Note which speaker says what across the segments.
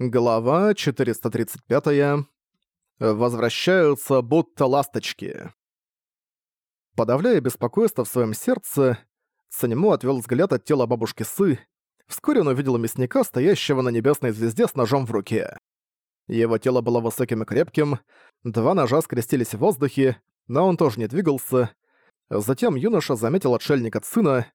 Speaker 1: Глава 435. Возвращаются будто ласточки. Подавляя беспокойство в своем сердце, Санему отвел взгляд от тела бабушки Сы. Вскоре он увидел мясника, стоящего на небесной звезде с ножом в руке. Его тело было высоким и крепким, два ножа скрестились в воздухе, но он тоже не двигался. Затем юноша заметил отшельник от сына.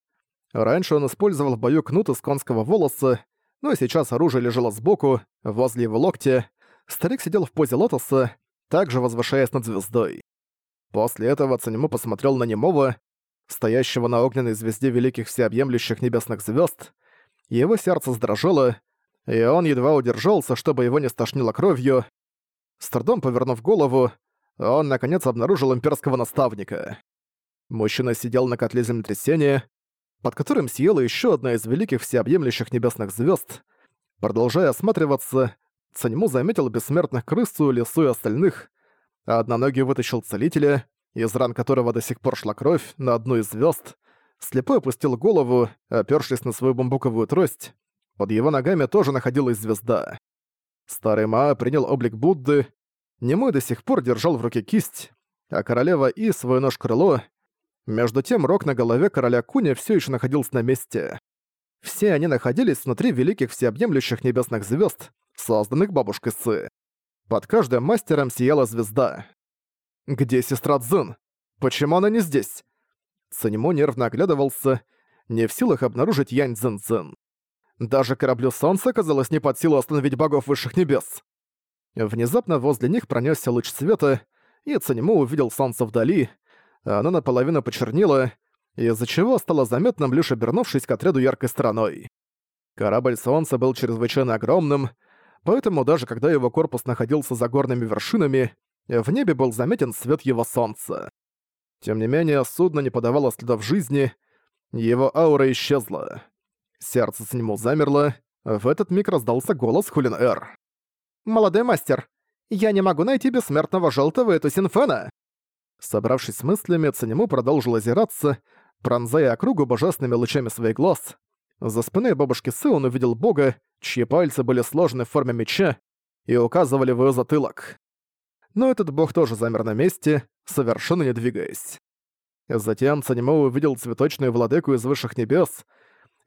Speaker 1: Раньше он использовал в бою кнут из конского волоса, но сейчас оружие лежало сбоку, возле его локтя. Старик сидел в позе лотоса, также возвышаясь над звездой. После этого Цанему посмотрел на немого, стоящего на огненной звезде великих всеобъемлющих небесных звезд. Его сердце сдрожало, и он едва удержался, чтобы его не стошнило кровью. С трудом повернув голову, он, наконец, обнаружил имперского наставника. Мужчина сидел на котле землетрясения, под которым съела еще одна из великих всеобъемлющих небесных звезд. Продолжая осматриваться, Цаньму заметил бессмертных крысу, лесу и остальных, а одноногий вытащил целителя, из ран которого до сих пор шла кровь, на одну из звезд. Слепой опустил голову, опёршись на свою бамбуковую трость. Под его ногами тоже находилась звезда. Старый Маа принял облик Будды, Немой до сих пор держал в руке кисть, а королева И свой нож-крыло, между тем рог на голове короля Куня все еще находился на месте. Все они находились внутри великих всеобъемлющих небесных звезд, созданных бабушкой Сы. Под каждым мастером сияла звезда. «Где сестра Цзин? Почему она не здесь?» Цанимо нервно оглядывался, не в силах обнаружить Янь Цзин Цзин. Даже кораблю Солнца оказалось не под силу остановить богов высших небес. Внезапно возле них пронесся луч света, и Цанимо увидел солнце вдали, оно наполовину почернело, из-за чего стало заметным, лишь обернувшись к отряду яркой стороной. Корабль Солнца был чрезвычайно огромным, поэтому даже когда его корпус находился за горными вершинами, в небе был заметен свет его Солнца. Тем не менее, судно не подавало следов жизни, его аура исчезла. Сердце с нему замерло, в этот миг раздался голос Хулин Эр. «Молодой мастер, я не могу найти бессмертного желтого эту синфена!» Собравшись с мыслями, Цанему продолжил озираться, пронзая округу божественными лучами своих глаз. За спиной бабушки Сы он увидел бога, чьи пальцы были сложены в форме меча и указывали в её затылок. Но этот бог тоже замер на месте, совершенно не двигаясь. Затем Цанему увидел цветочную владыку из высших небес.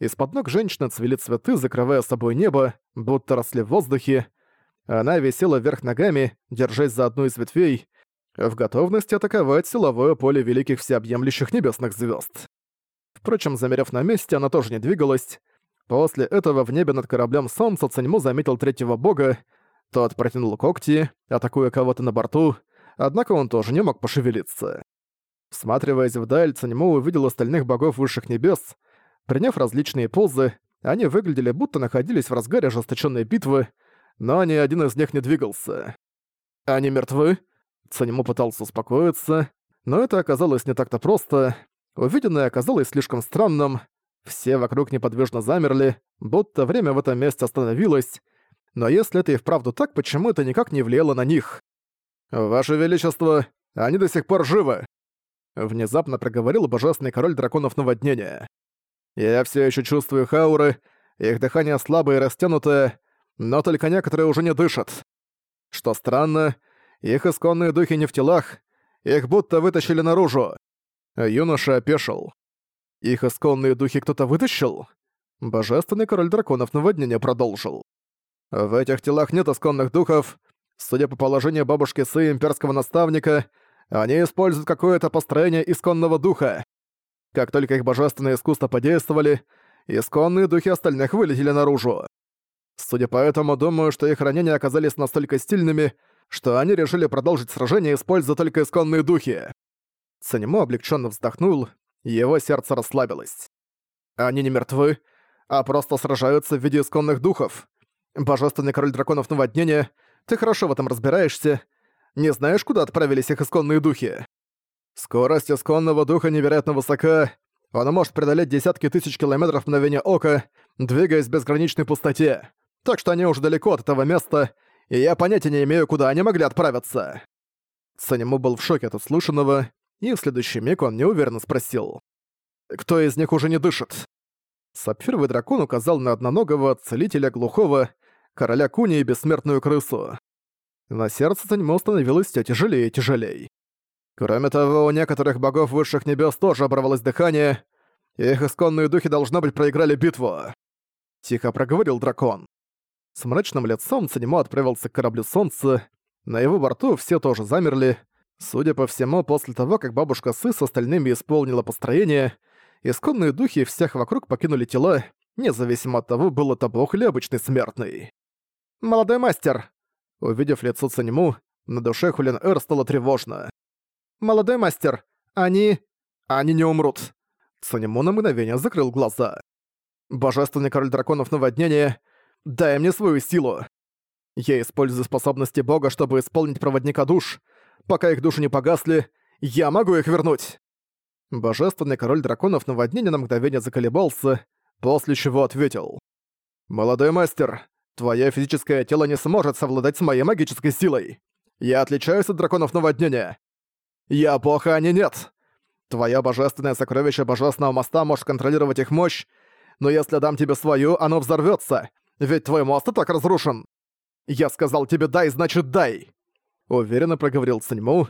Speaker 1: Из-под ног женщины цвели цветы, закрывая собой небо, будто росли в воздухе. Она висела вверх ногами, держась за одну из ветвей, в готовности атаковать силовое поле великих всеобъемлющих небесных звезд. Впрочем, замерев на месте, она тоже не двигалась. После этого в небе над кораблем Солнца Цаньму заметил третьего бога, тот протянул когти, атакуя кого-то на борту, однако он тоже не мог пошевелиться. Всматриваясь вдаль, Цаньму увидел остальных богов высших небес. Приняв различные позы, они выглядели будто находились в разгаре ожесточенной битвы, но ни один из них не двигался. «Они мертвы?» Цанему пытался успокоиться, но это оказалось не так-то просто. Увиденное оказалось слишком странным. Все вокруг неподвижно замерли, будто время в этом месте остановилось. Но если это и вправду так, почему это никак не влияло на них? «Ваше Величество, они до сих пор живы!» Внезапно проговорил божественный король драконов наводнения. «Я все еще чувствую хауры, их дыхание слабое и растянутое, но только некоторые уже не дышат. Что странно, их исконные духи не в телах, их будто вытащили наружу. Юноша опешил. Их исконные духи кто-то вытащил? Божественный король драконов наводнения продолжил. В этих телах нет исконных духов. Судя по положению бабушки Сы имперского наставника, они используют какое-то построение исконного духа. Как только их божественные искусства подействовали, исконные духи остальных вылетели наружу. Судя по этому, думаю, что их ранения оказались настолько стильными, что они решили продолжить сражение, используя только исконные духи. Санему облегченно вздохнул, его сердце расслабилось. Они не мертвы, а просто сражаются в виде исконных духов. Божественный король драконов наводнения, ты хорошо в этом разбираешься. Не знаешь, куда отправились их исконные духи? Скорость исконного духа невероятно высока, он может преодолеть десятки тысяч километров в мгновение ока, двигаясь в безграничной пустоте. Так что они уже далеко от этого места, и я понятия не имею, куда они могли отправиться». Санему был в шоке от услышанного, и в следующий миг он неуверенно спросил. «Кто из них уже не дышит?» Сапфировый дракон указал на одноногого целителя глухого, короля Куни и бессмертную крысу. На сердце Цаньмо становилось все тяжелее и тяжелее. Кроме того, у некоторых богов высших небес тоже оборвалось дыхание, и их исконные духи, должно быть, проиграли битву. Тихо проговорил дракон. С мрачным лицом Цанимо отправился к кораблю Солнца. На его борту все тоже замерли. Судя по всему, после того, как бабушка Сы с остальными исполнила построение, исконные духи всех вокруг покинули тела, независимо от того, был это бог или обычный смертный. «Молодой мастер!» Увидев лицо Цаньму, на душе Хулин Эр стало тревожно. «Молодой мастер, они... они не умрут!» Цаньму на мгновение закрыл глаза. «Божественный король драконов наводнения, дай мне свою силу! Я использую способности бога, чтобы исполнить проводника душ. Пока их души не погасли, я могу их вернуть!» Божественный король драконов наводнения на мгновение заколебался, после чего ответил. «Молодой мастер, твое физическое тело не сможет совладать с моей магической силой. Я отличаюсь от драконов наводнения. Я бог, а они нет. Твое божественное сокровище божественного моста может контролировать их мощь, но если дам тебе свою, оно взорвётся, ведь твой мост и так разрушен. Я сказал тебе «дай», значит «дай». Уверенно проговорил Циньму.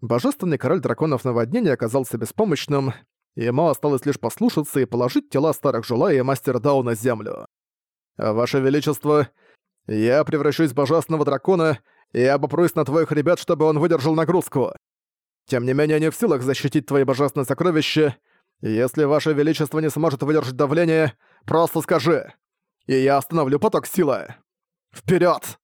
Speaker 1: Божественный король драконов наводнения оказался беспомощным, ему осталось лишь послушаться и положить тела старых Жула и Мастер Дау на землю. «Ваше Величество, я превращусь в божественного дракона и обопрусь на твоих ребят, чтобы он выдержал нагрузку. Тем не менее, не в силах защитить твои божественные сокровища. Если Ваше Величество не сможет выдержать давление, просто скажи, и я остановлю поток силы. Вперед!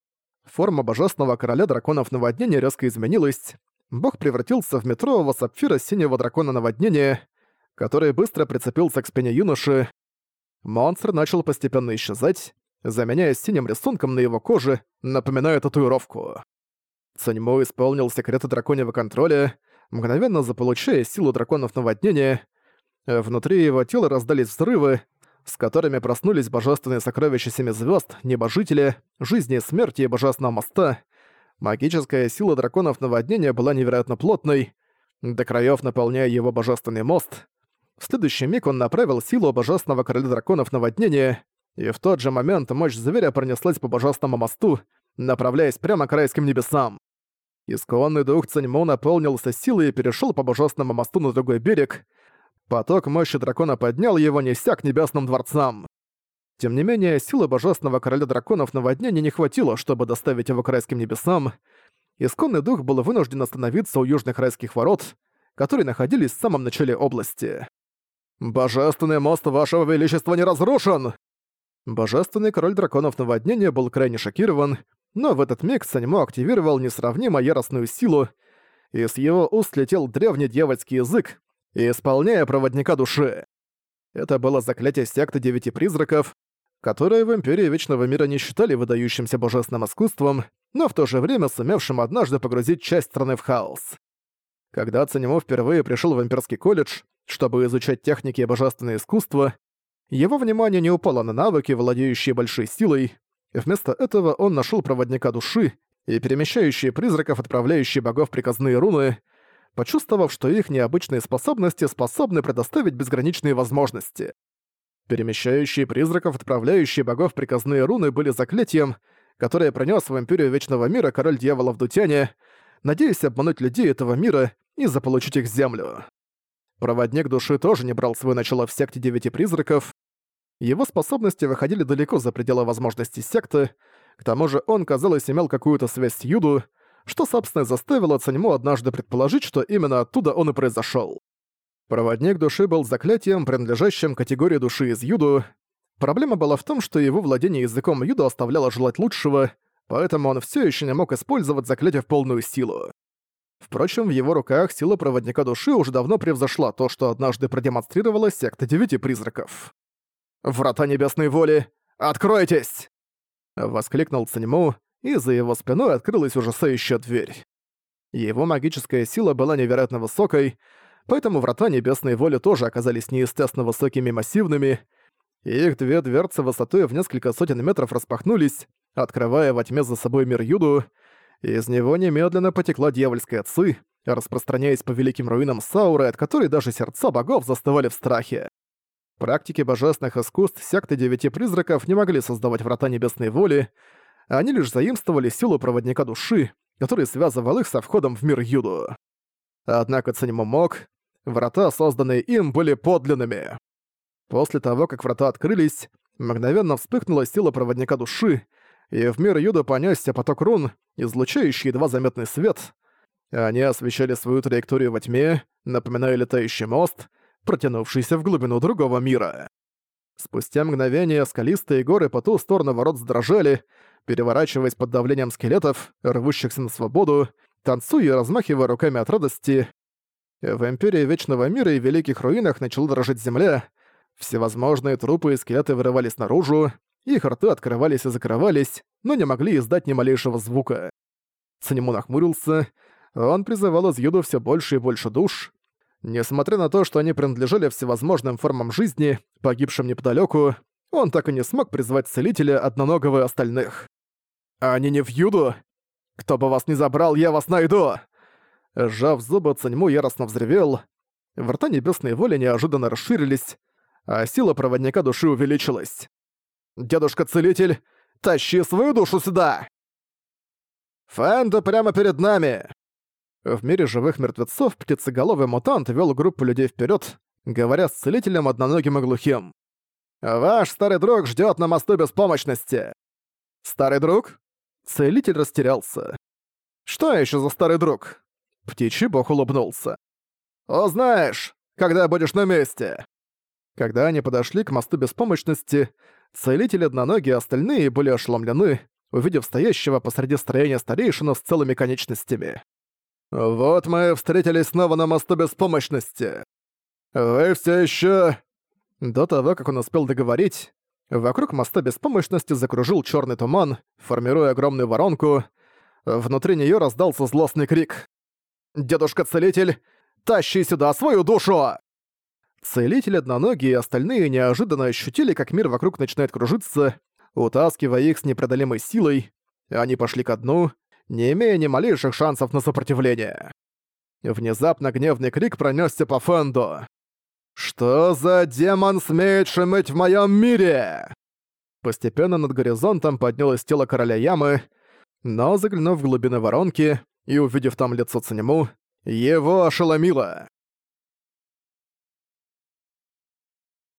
Speaker 1: Форма божественного короля драконов наводнения резко изменилась. Бог превратился в метрового сапфира синего дракона наводнения, который быстро прицепился к спине юноши. Монстр начал постепенно исчезать, заменяя синим рисунком на его коже, напоминая татуировку. Цаньмо исполнил секреты драконьего контроля, мгновенно заполучая силу драконов наводнения. Внутри его тела раздались взрывы, с которыми проснулись божественные сокровища Семи Звезд, Небожители, Жизни и Смерти и Божественного Моста. Магическая сила драконов наводнения была невероятно плотной, до краев наполняя его божественный мост. В следующий миг он направил силу божественного короля драконов наводнения, и в тот же момент мощь зверя пронеслась по божественному мосту, направляясь прямо к райским небесам. Исконный дух Цаньму наполнился силой и перешел по божественному мосту на другой берег. Поток мощи дракона поднял его, неся к небесным дворцам. Тем не менее, силы божественного короля драконов наводнения не хватило, чтобы доставить его к райским небесам. Исконный дух был вынужден остановиться у южных райских ворот, которые находились в самом начале области. «Божественный мост вашего величества не разрушен!» Божественный король драконов наводнения был крайне шокирован, но в этот миг Саньмо активировал несравнимо яростную силу, и с его уст летел древний дьявольский язык, исполняя проводника души. Это было заклятие секты Девяти Призраков, которое в Империи Вечного Мира не считали выдающимся божественным искусством, но в то же время сумевшим однажды погрузить часть страны в хаос. Когда Цанимо впервые пришел в Имперский колледж, чтобы изучать техники и божественное искусство, его внимание не упало на навыки, владеющие большой силой, Вместо этого он нашел проводника души и перемещающие призраков, отправляющие богов приказные руны, почувствовав, что их необычные способности способны предоставить безграничные возможности. Перемещающие призраков, отправляющие богов приказные руны были заклятием, которое принес в Империю Вечного Мира король дьяволов Дутяне, надеясь обмануть людей этого мира и заполучить их землю. Проводник души тоже не брал свое начало в секте Девяти Призраков, его способности выходили далеко за пределы возможностей секты, к тому же он, казалось, имел какую-то связь с Юду, что, собственно, заставило Цаньму однажды предположить, что именно оттуда он и произошёл. Проводник души был заклятием, принадлежащим категории души из Юду. Проблема была в том, что его владение языком Юду оставляло желать лучшего, поэтому он всё ещё не мог использовать заклятие в полную силу. Впрочем, в его руках сила проводника души уже давно превзошла то, что однажды продемонстрировала секта Девяти Призраков. «Врата Небесной Воли, откройтесь!» Воскликнул Циньму, и за его спиной открылась ужасающая дверь. Его магическая сила была невероятно высокой, поэтому врата Небесной Воли тоже оказались неестественно высокими и массивными, и их две дверцы высотой в несколько сотен метров распахнулись, открывая во тьме за собой мир Юду, и из него немедленно потекла дьявольская ци, распространяясь по великим руинам Сауры, от которой даже сердца богов застывали в страхе. Практики божественных искусств секты Девяти Призраков не могли создавать врата Небесной Воли, они лишь заимствовали силу проводника души, который связывал их со входом в мир Юду. Однако Цанимо мог, врата, созданные им, были подлинными. После того, как врата открылись, мгновенно вспыхнула сила проводника души, и в мир Юда понесся поток рун, излучающий едва заметный свет. Они освещали свою траекторию во тьме, напоминая летающий мост, протянувшийся в глубину другого мира. Спустя мгновение скалистые горы по ту сторону ворот задрожали, переворачиваясь под давлением скелетов, рвущихся на свободу, танцуя и размахивая руками от радости. В Империи Вечного Мира и Великих Руинах начала дрожать земля, всевозможные трупы и скелеты вырывались наружу, их рты открывались и закрывались, но не могли издать ни малейшего звука. Санему нахмурился, он призывал из Юду все больше и больше душ, Несмотря на то, что они принадлежали всевозможным формам жизни, погибшим неподалеку, он так и не смог призвать целителя одноногого и остальных. «Они не в Юду? Кто бы вас ни забрал, я вас найду!» Сжав зубы, Цаньму яростно взревел. Врата небесной воли неожиданно расширились, а сила проводника души увеличилась. «Дедушка-целитель, тащи свою душу сюда!» «Фэнда прямо перед нами!» В мире живых мертвецов птицеголовый мутант вел группу людей вперед, говоря с целителем одноногим и глухим. «Ваш старый друг ждет на мосту беспомощности!» «Старый друг?» Целитель растерялся. «Что еще за старый друг?» Птичий бог улыбнулся. «Узнаешь, когда будешь на месте!» Когда они подошли к мосту беспомощности, целитель одноногие остальные были ошеломлены, увидев стоящего посреди строения старейшину с целыми конечностями. «Вот мы встретились снова на мосту беспомощности. Вы все еще...» До того, как он успел договорить, вокруг моста беспомощности закружил черный туман, формируя огромную воронку. Внутри нее раздался злостный крик. «Дедушка-целитель, тащи сюда свою душу!» Целитель одноногие и остальные неожиданно ощутили, как мир вокруг начинает кружиться, утаскивая их с непреодолимой силой. Они пошли ко дну, не имея ни малейших шансов на сопротивление. Внезапно гневный крик пронесся по Фэнду. «Что за демон смеет шуметь в моем мире?» Постепенно над горизонтом поднялось тело короля Ямы, но заглянув в глубины воронки и увидев там лицо Цанему, его ошеломило.